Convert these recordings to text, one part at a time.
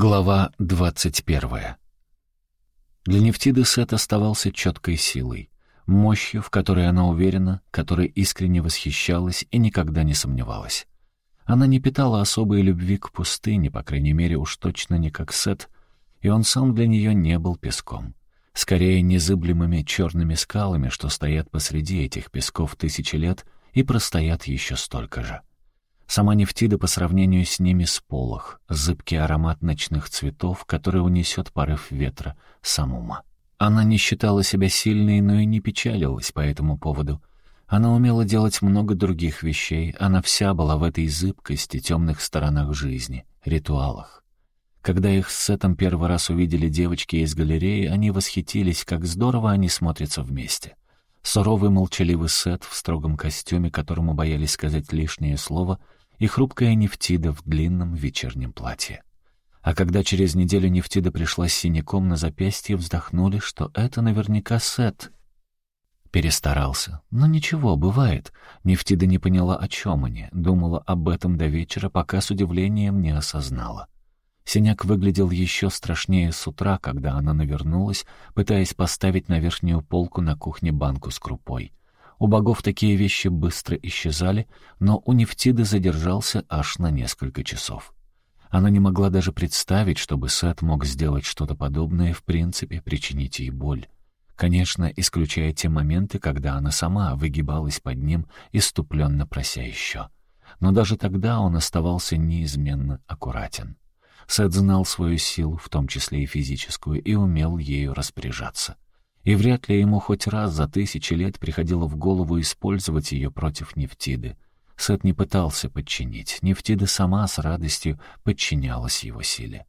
Глава двадцать первая. Для Нефтиды Сет оставался четкой силой, мощью, в которой она уверена, которой искренне восхищалась и никогда не сомневалась. Она не питала особой любви к пустыне, по крайней мере, уж точно не как Сет, и он сам для нее не был песком. Скорее, незыблемыми черными скалами, что стоят посреди этих песков тысячи лет и простоят еще столько же. Сама Нефтида по сравнению с ними сполох, зыбкий аромат ночных цветов, который унесет порыв ветра, самума. Она не считала себя сильной, но и не печалилась по этому поводу. Она умела делать много других вещей, она вся была в этой зыбкости, темных сторонах жизни, ритуалах. Когда их с Сетом первый раз увидели девочки из галереи, они восхитились, как здорово они смотрятся вместе. Суровый молчаливый Сет в строгом костюме, которому боялись сказать лишнее слово — и хрупкая Нефтида в длинном вечернем платье. А когда через неделю Нефтида пришла с синяком на запястье, вздохнули, что это наверняка Сет. Перестарался. Но ничего, бывает. Нефтида не поняла, о чем они, думала об этом до вечера, пока с удивлением не осознала. Синяк выглядел еще страшнее с утра, когда она навернулась, пытаясь поставить на верхнюю полку на кухне банку с крупой. У богов такие вещи быстро исчезали, но у Нефтиды задержался аж на несколько часов. Она не могла даже представить, чтобы Сет мог сделать что-то подобное, в принципе, причинить ей боль. Конечно, исключая те моменты, когда она сама выгибалась под ним, иступленно прося еще. Но даже тогда он оставался неизменно аккуратен. Сет знал свою силу, в том числе и физическую, и умел ею распоряжаться и вряд ли ему хоть раз за тысячи лет приходило в голову использовать ее против Нефтиды. Сет не пытался подчинить, Нефтида сама с радостью подчинялась его силе.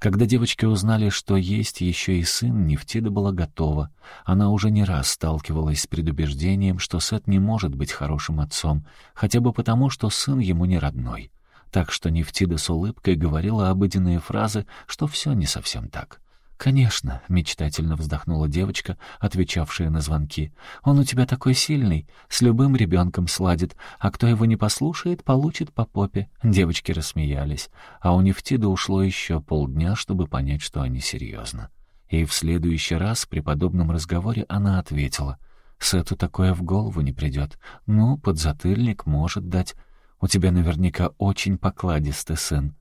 Когда девочки узнали, что есть еще и сын, Нефтида была готова. Она уже не раз сталкивалась с предубеждением, что Сет не может быть хорошим отцом, хотя бы потому, что сын ему не родной. Так что Нефтида с улыбкой говорила обыденные фразы, что все не совсем так. «Конечно», — мечтательно вздохнула девочка, отвечавшая на звонки. «Он у тебя такой сильный, с любым ребенком сладит, а кто его не послушает, получит по попе». Девочки рассмеялись, а у Нефтида ушло еще полдня, чтобы понять, что они серьезно. И в следующий раз при подобном разговоре она ответила. «Сету такое в голову не придет. Ну, подзатыльник может дать. У тебя наверняка очень покладистый сын.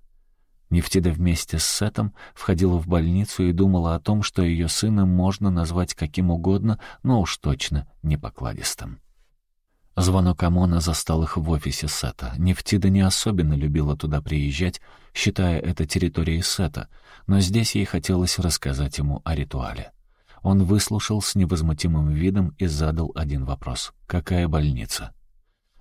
Нефтида вместе с Сетом входила в больницу и думала о том, что ее сына можно назвать каким угодно, но уж точно не покладистым. Звонок Амона застал их в офисе Сета. Нефтида не особенно любила туда приезжать, считая это территорией Сета, но здесь ей хотелось рассказать ему о ритуале. Он выслушал с невозмутимым видом и задал один вопрос. «Какая больница?»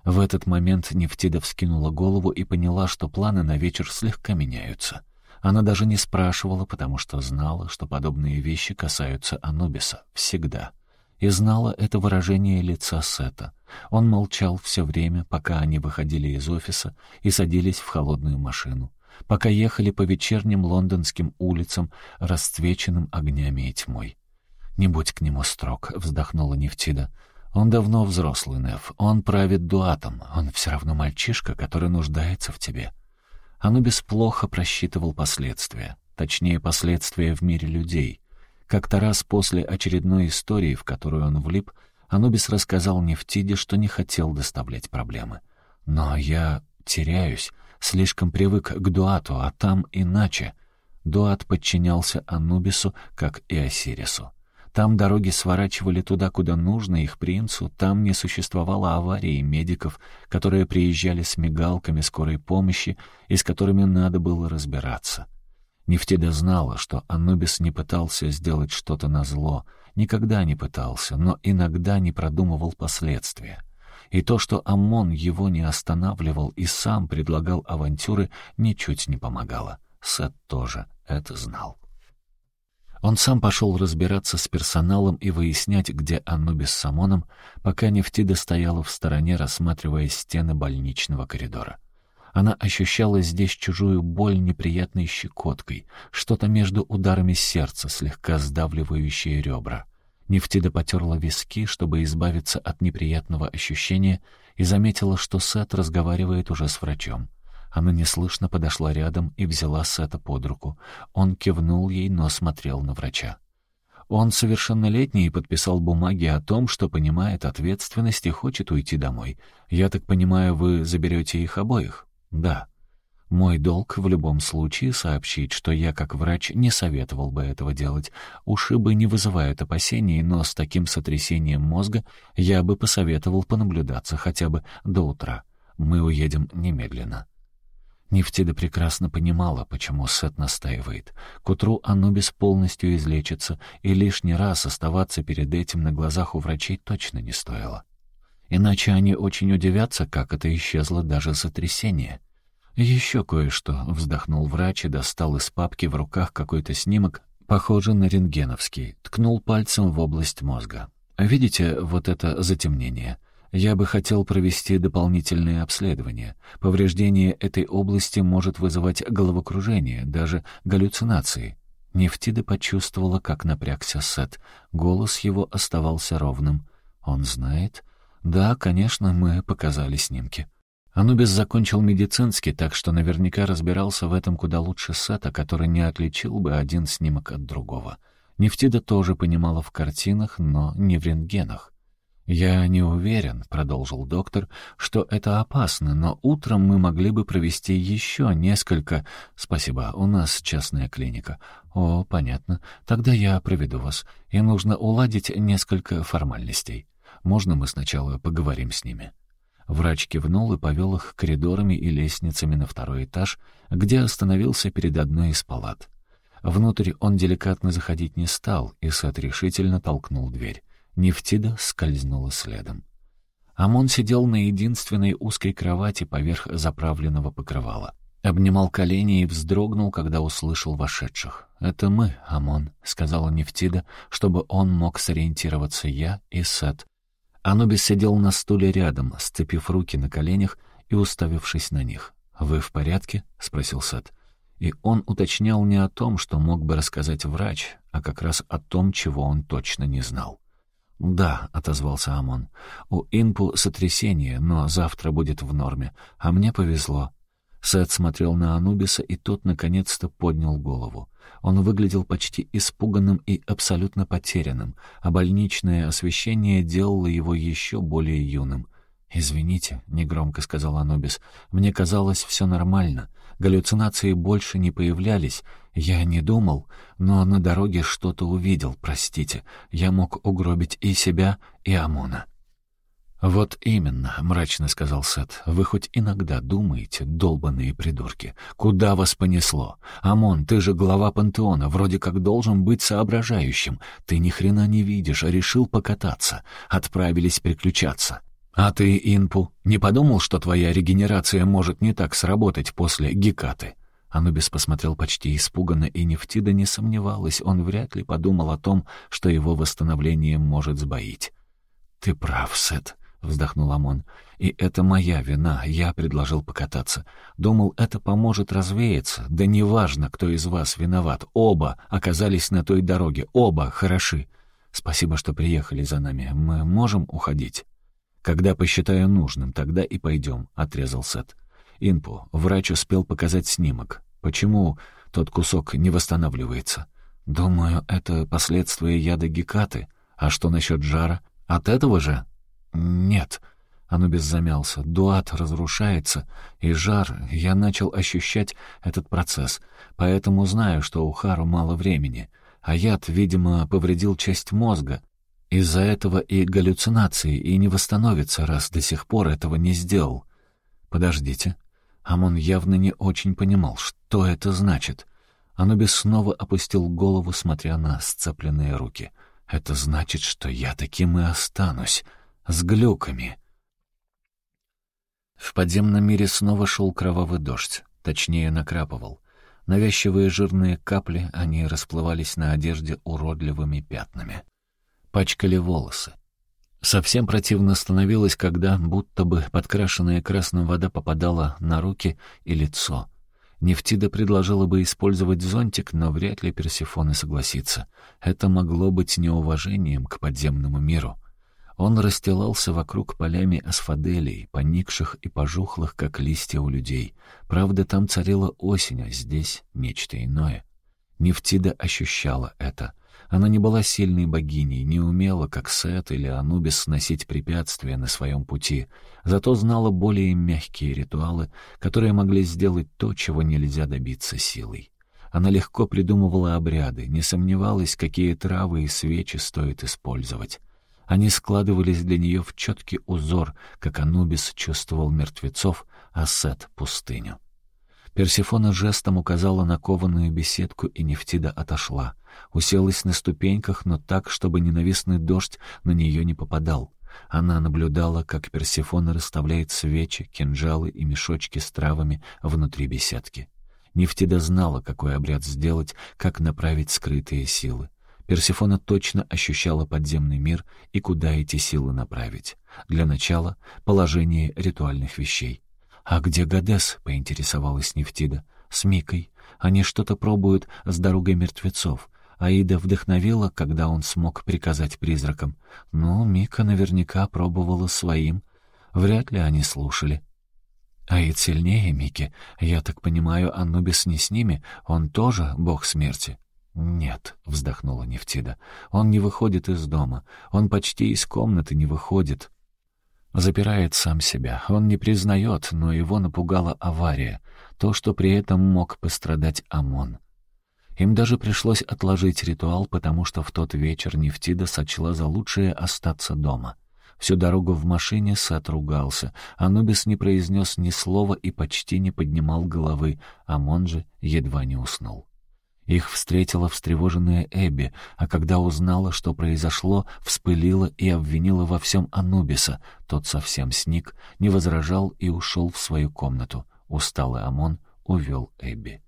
В этот момент Нефтида вскинула голову и поняла, что планы на вечер слегка меняются. Она даже не спрашивала, потому что знала, что подобные вещи касаются Анубиса. Всегда. И знала это выражение лица Сета. Он молчал все время, пока они выходили из офиса и садились в холодную машину. Пока ехали по вечерним лондонским улицам, расцвеченным огнями и тьмой. «Не будь к нему строг», — вздохнула Нефтида. Он давно взрослый, Нев. Он правит дуатом. Он все равно мальчишка, который нуждается в тебе. Анубис плохо просчитывал последствия. Точнее, последствия в мире людей. Как-то раз после очередной истории, в которую он влип, Анубис рассказал Нефтиде, что не хотел доставлять проблемы. «Но я теряюсь, слишком привык к Дуату, а там иначе». Дуат подчинялся Анубису, как и Осирису. Там дороги сворачивали туда, куда нужно их принцу, там не существовало аварии медиков, которые приезжали с мигалками скорой помощи и с которыми надо было разбираться. Нефтида знала, что Анубис не пытался сделать что-то назло, никогда не пытался, но иногда не продумывал последствия. И то, что Амон его не останавливал и сам предлагал авантюры, ничуть не помогало. Сет тоже это знал. Он сам пошел разбираться с персоналом и выяснять, где Анубис с Самоном, пока Нефтида стояла в стороне, рассматривая стены больничного коридора. Она ощущала здесь чужую боль неприятной щекоткой, что-то между ударами сердца, слегка сдавливающее ребра. Нефтида потерла виски, чтобы избавиться от неприятного ощущения, и заметила, что Сет разговаривает уже с врачом. Она неслышно подошла рядом и взяла Сета под руку. Он кивнул ей, но смотрел на врача. Он совершеннолетний и подписал бумаги о том, что понимает ответственность и хочет уйти домой. Я так понимаю, вы заберете их обоих? Да. Мой долг в любом случае сообщить, что я, как врач, не советовал бы этого делать. Ушибы не вызывают опасений, но с таким сотрясением мозга я бы посоветовал понаблюдаться хотя бы до утра. Мы уедем немедленно. Нефтида прекрасно понимала, почему Сет настаивает. К утру Анубис полностью излечится, и лишний раз оставаться перед этим на глазах у врачей точно не стоило. Иначе они очень удивятся, как это исчезло даже сотрясение. «Еще кое-что», — вздохнул врач и достал из папки в руках какой-то снимок, похожий на рентгеновский, ткнул пальцем в область мозга. «Видите вот это затемнение?» Я бы хотел провести дополнительные обследования. Повреждение этой области может вызывать головокружение, даже галлюцинации. Нефтида почувствовала, как напрягся Сет. Голос его оставался ровным. «Он знает?» «Да, конечно, мы показали снимки». Анубис закончил медицинский, так что наверняка разбирался в этом куда лучше Сета, который не отличил бы один снимок от другого. Нефтида тоже понимала в картинах, но не в рентгенах. «Я не уверен», — продолжил доктор, — «что это опасно, но утром мы могли бы провести еще несколько...» «Спасибо, у нас частная клиника». «О, понятно. Тогда я проведу вас. И нужно уладить несколько формальностей. Можно мы сначала поговорим с ними?» Врач кивнул и повел их коридорами и лестницами на второй этаж, где остановился перед одной из палат. Внутрь он деликатно заходить не стал, и Сет решительно толкнул дверь. Нефтида скользнула следом. Амон сидел на единственной узкой кровати поверх заправленного покрывала. Обнимал колени и вздрогнул, когда услышал вошедших. «Это мы, Амон», — сказала Нефтида, чтобы он мог сориентироваться я и Сет. Анубис сидел на стуле рядом, сцепив руки на коленях и уставившись на них. «Вы в порядке?» — спросил Сет. И он уточнял не о том, что мог бы рассказать врач, а как раз о том, чего он точно не знал. «Да», — отозвался Амон. «У Инпу сотрясение, но завтра будет в норме. А мне повезло». Сет смотрел на Анубиса, и тот наконец-то поднял голову. Он выглядел почти испуганным и абсолютно потерянным, а больничное освещение делало его еще более юным. «Извините», — негромко сказал Анубис, — «мне казалось, все нормально. Галлюцинации больше не появлялись. Я не думал, но на дороге что-то увидел, простите. Я мог угробить и себя, и Амона». «Вот именно», — мрачно сказал Сет. «Вы хоть иногда думаете, долбанные придурки, куда вас понесло? Амон, ты же глава пантеона, вроде как должен быть соображающим. Ты ни хрена не видишь, а решил покататься. Отправились приключаться. «А ты, Инпу, не подумал, что твоя регенерация может не так сработать после Гекаты?» Анубис посмотрел почти испуганно, и Нефтида не сомневалась, он вряд ли подумал о том, что его восстановление может сбоить. «Ты прав, Сет», — вздохнул Амон. «И это моя вина, я предложил покататься. Думал, это поможет развеяться. Да неважно, кто из вас виноват. Оба оказались на той дороге, оба хороши. Спасибо, что приехали за нами. Мы можем уходить?» «Когда посчитаю нужным, тогда и пойдем», — отрезал Сет. «Инпу, врач успел показать снимок. Почему тот кусок не восстанавливается?» «Думаю, это последствия яда гекаты. А что насчет жара? От этого же?» «Нет». Анубис замялся. «Дуат разрушается, и жар... Я начал ощущать этот процесс, поэтому знаю, что у Хару мало времени. А яд, видимо, повредил часть мозга, из-за этого и галлюцинации, и не восстановится, раз до сих пор этого не сделал. Подождите. Амон явно не очень понимал, что это значит. Анубис снова опустил голову, смотря на сцепленные руки. Это значит, что я таким и останусь. С глюками. В подземном мире снова шел кровавый дождь, точнее накрапывал. Навязчивые жирные капли, они расплывались на одежде уродливыми пятнами пачкали волосы. Совсем противно становилось, когда будто бы подкрашенная красным вода попадала на руки и лицо. Нефтида предложила бы использовать зонтик, но вряд ли Персифоне согласится. Это могло быть неуважением к подземному миру. Он расстилался вокруг полями асфаделей, поникших и пожухлых, как листья у людей. Правда, там царила осень, а здесь нечто иное. Нефтида ощущала это. Она не была сильной богиней, не умела, как Сет или Анубис, сносить препятствия на своем пути, зато знала более мягкие ритуалы, которые могли сделать то, чего нельзя добиться силой. Она легко придумывала обряды, не сомневалась, какие травы и свечи стоит использовать. Они складывались для нее в четкий узор, как Анубис чувствовал мертвецов, а Сет — пустыню. Персифона жестом указала на кованую беседку, и Нефтида отошла. Уселась на ступеньках, но так, чтобы ненавистный дождь на нее не попадал. Она наблюдала, как Персифона расставляет свечи, кинжалы и мешочки с травами внутри беседки. Нефтида знала, какой обряд сделать, как направить скрытые силы. Персифона точно ощущала подземный мир и куда эти силы направить. Для начала — положение ритуальных вещей. «А где Гадес?» — поинтересовалась Нефтида. «С Микой. Они что-то пробуют с дорогой мертвецов. Аида вдохновила, когда он смог приказать призракам. Но Мика наверняка пробовала своим. Вряд ли они слушали. Аид сильнее Мики. Я так понимаю, Анубис не с ними. Он тоже бог смерти. «Нет», — вздохнула Нефтида, — «он не выходит из дома. Он почти из комнаты не выходит. Запирает сам себя. Он не признает, но его напугала авария. То, что при этом мог пострадать ОМОН. Им даже пришлось отложить ритуал, потому что в тот вечер Нефтида сочла за лучшее остаться дома. Всю дорогу в машине Сет ругался. Анубис не произнес ни слова и почти не поднимал головы, а Монжи едва не уснул. Их встретила встревоженная Эбби, а когда узнала, что произошло, вспылила и обвинила во всем Анубиса. Тот совсем сник, не возражал и ушел в свою комнату. Усталый Амон увел Эбби.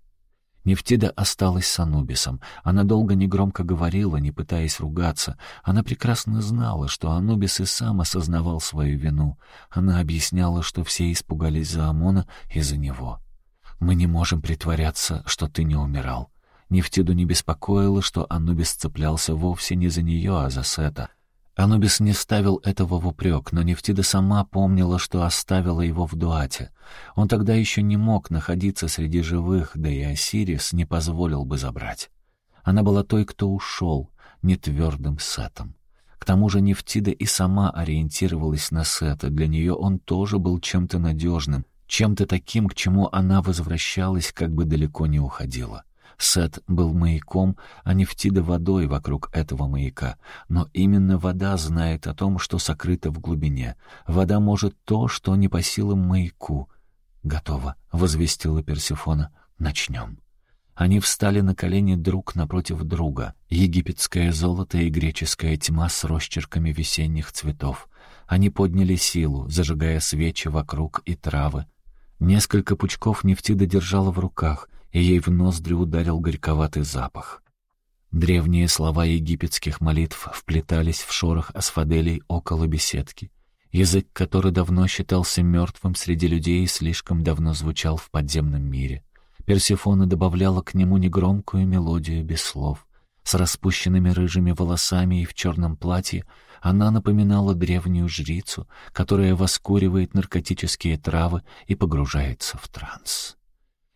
Нефтида осталась с Анубисом. Она долго негромко говорила, не пытаясь ругаться. Она прекрасно знала, что Анубис и сам осознавал свою вину. Она объясняла, что все испугались за Амона и за него. «Мы не можем притворяться, что ты не умирал. Нефтиду не беспокоило, что Анубис цеплялся вовсе не за нее, а за Сета. Анубис не ставил этого в упрек, но Нефтида сама помнила, что оставила его в Дуате. Он тогда еще не мог находиться среди живых, да и Осирис не позволил бы забрать. Она была той, кто ушел, не твердым Сетом. К тому же Нефтида и сама ориентировалась на Сета, для нее он тоже был чем-то надежным, чем-то таким, к чему она возвращалась, как бы далеко не уходила. Сет был маяком, а Нефтида водой вокруг этого маяка. Но именно вода знает о том, что сокрыто в глубине. Вода может то, что не по силам маяку. «Готово», — возвестила Персифона. «Начнем». Они встали на колени друг напротив друга. Египетское золото и греческая тьма с росчерками весенних цветов. Они подняли силу, зажигая свечи вокруг и травы. Несколько пучков нефтида держала в руках — и ей в ноздри ударил горьковатый запах. Древние слова египетских молитв вплетались в шорох асфаделей около беседки. Язык, который давно считался мертвым среди людей, слишком давно звучал в подземном мире. Персифона добавляла к нему негромкую мелодию без слов. С распущенными рыжими волосами и в черном платье она напоминала древнюю жрицу, которая воскуривает наркотические травы и погружается в транс.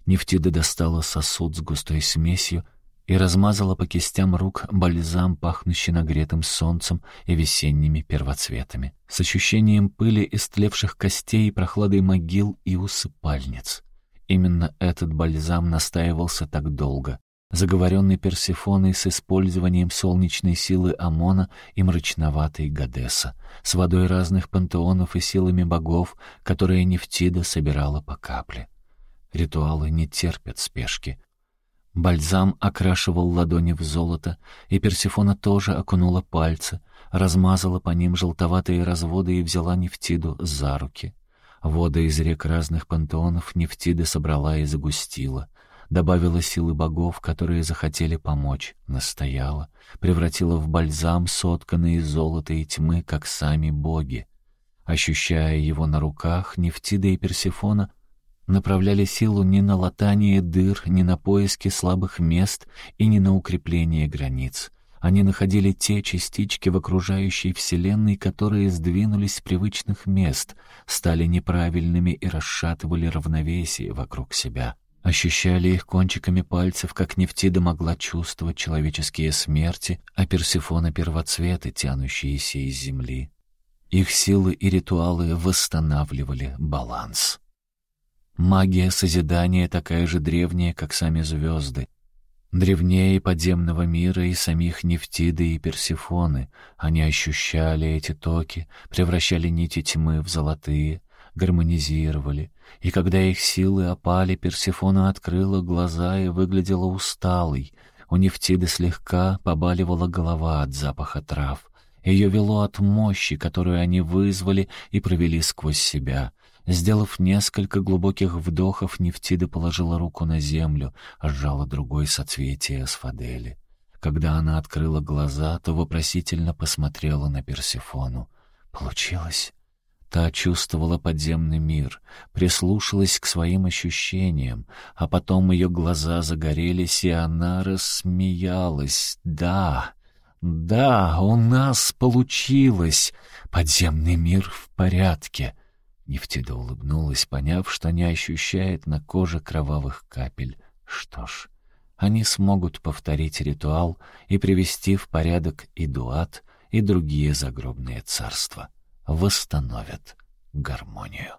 Нефтида достала сосуд с густой смесью и размазала по кистям рук бальзам, пахнущий нагретым солнцем и весенними первоцветами, с ощущением пыли истлевших костей, прохладой могил и усыпальниц. Именно этот бальзам настаивался так долго, заговоренный Персифоной с использованием солнечной силы Амона и мрачноватой Гадеса, с водой разных пантеонов и силами богов, которые Нефтида собирала по капле. Ритуалы не терпят спешки. Бальзам окрашивал ладони в золото, и Персифона тоже окунула пальцы, размазала по ним желтоватые разводы и взяла Нефтиду за руки. Воды из рек разных пантеонов Нефтида собрала и загустила. Добавила силы богов, которые захотели помочь, настояла, превратила в бальзам, сотканный из золота и тьмы, как сами боги. Ощущая его на руках, Нефтида и Персифона — направляли силу не на латание дыр, не на поиски слабых мест и не на укрепление границ. Они находили те частички в окружающей Вселенной, которые сдвинулись с привычных мест, стали неправильными и расшатывали равновесие вокруг себя. Ощущали их кончиками пальцев, как Нефтида могла чувствовать человеческие смерти, а Персифона — первоцветы, тянущиеся из земли. Их силы и ритуалы восстанавливали баланс. Магия созидания такая же древняя, как сами звезды. Древнее подземного мира и самих Нефтиды и Персифоны. Они ощущали эти токи, превращали нити тьмы в золотые, гармонизировали. И когда их силы опали, Персифона открыла глаза и выглядела усталой. У Нефтиды слегка побаливала голова от запаха трав. Ее вело от мощи, которую они вызвали и провели сквозь себя. Сделав несколько глубоких вдохов, Нефтида положила руку на землю, а сжала другой соцветие асфадели. Когда она открыла глаза, то вопросительно посмотрела на Персифону. «Получилось?» Та чувствовала подземный мир, прислушалась к своим ощущениям, а потом ее глаза загорелись, и она рассмеялась. «Да!» «Да, у нас получилось! Подземный мир в порядке!» Нефтида улыбнулась, поняв, что не ощущает на коже кровавых капель. Что ж, они смогут повторить ритуал и привести в порядок и Дуат, и другие загробные царства. Восстановят гармонию.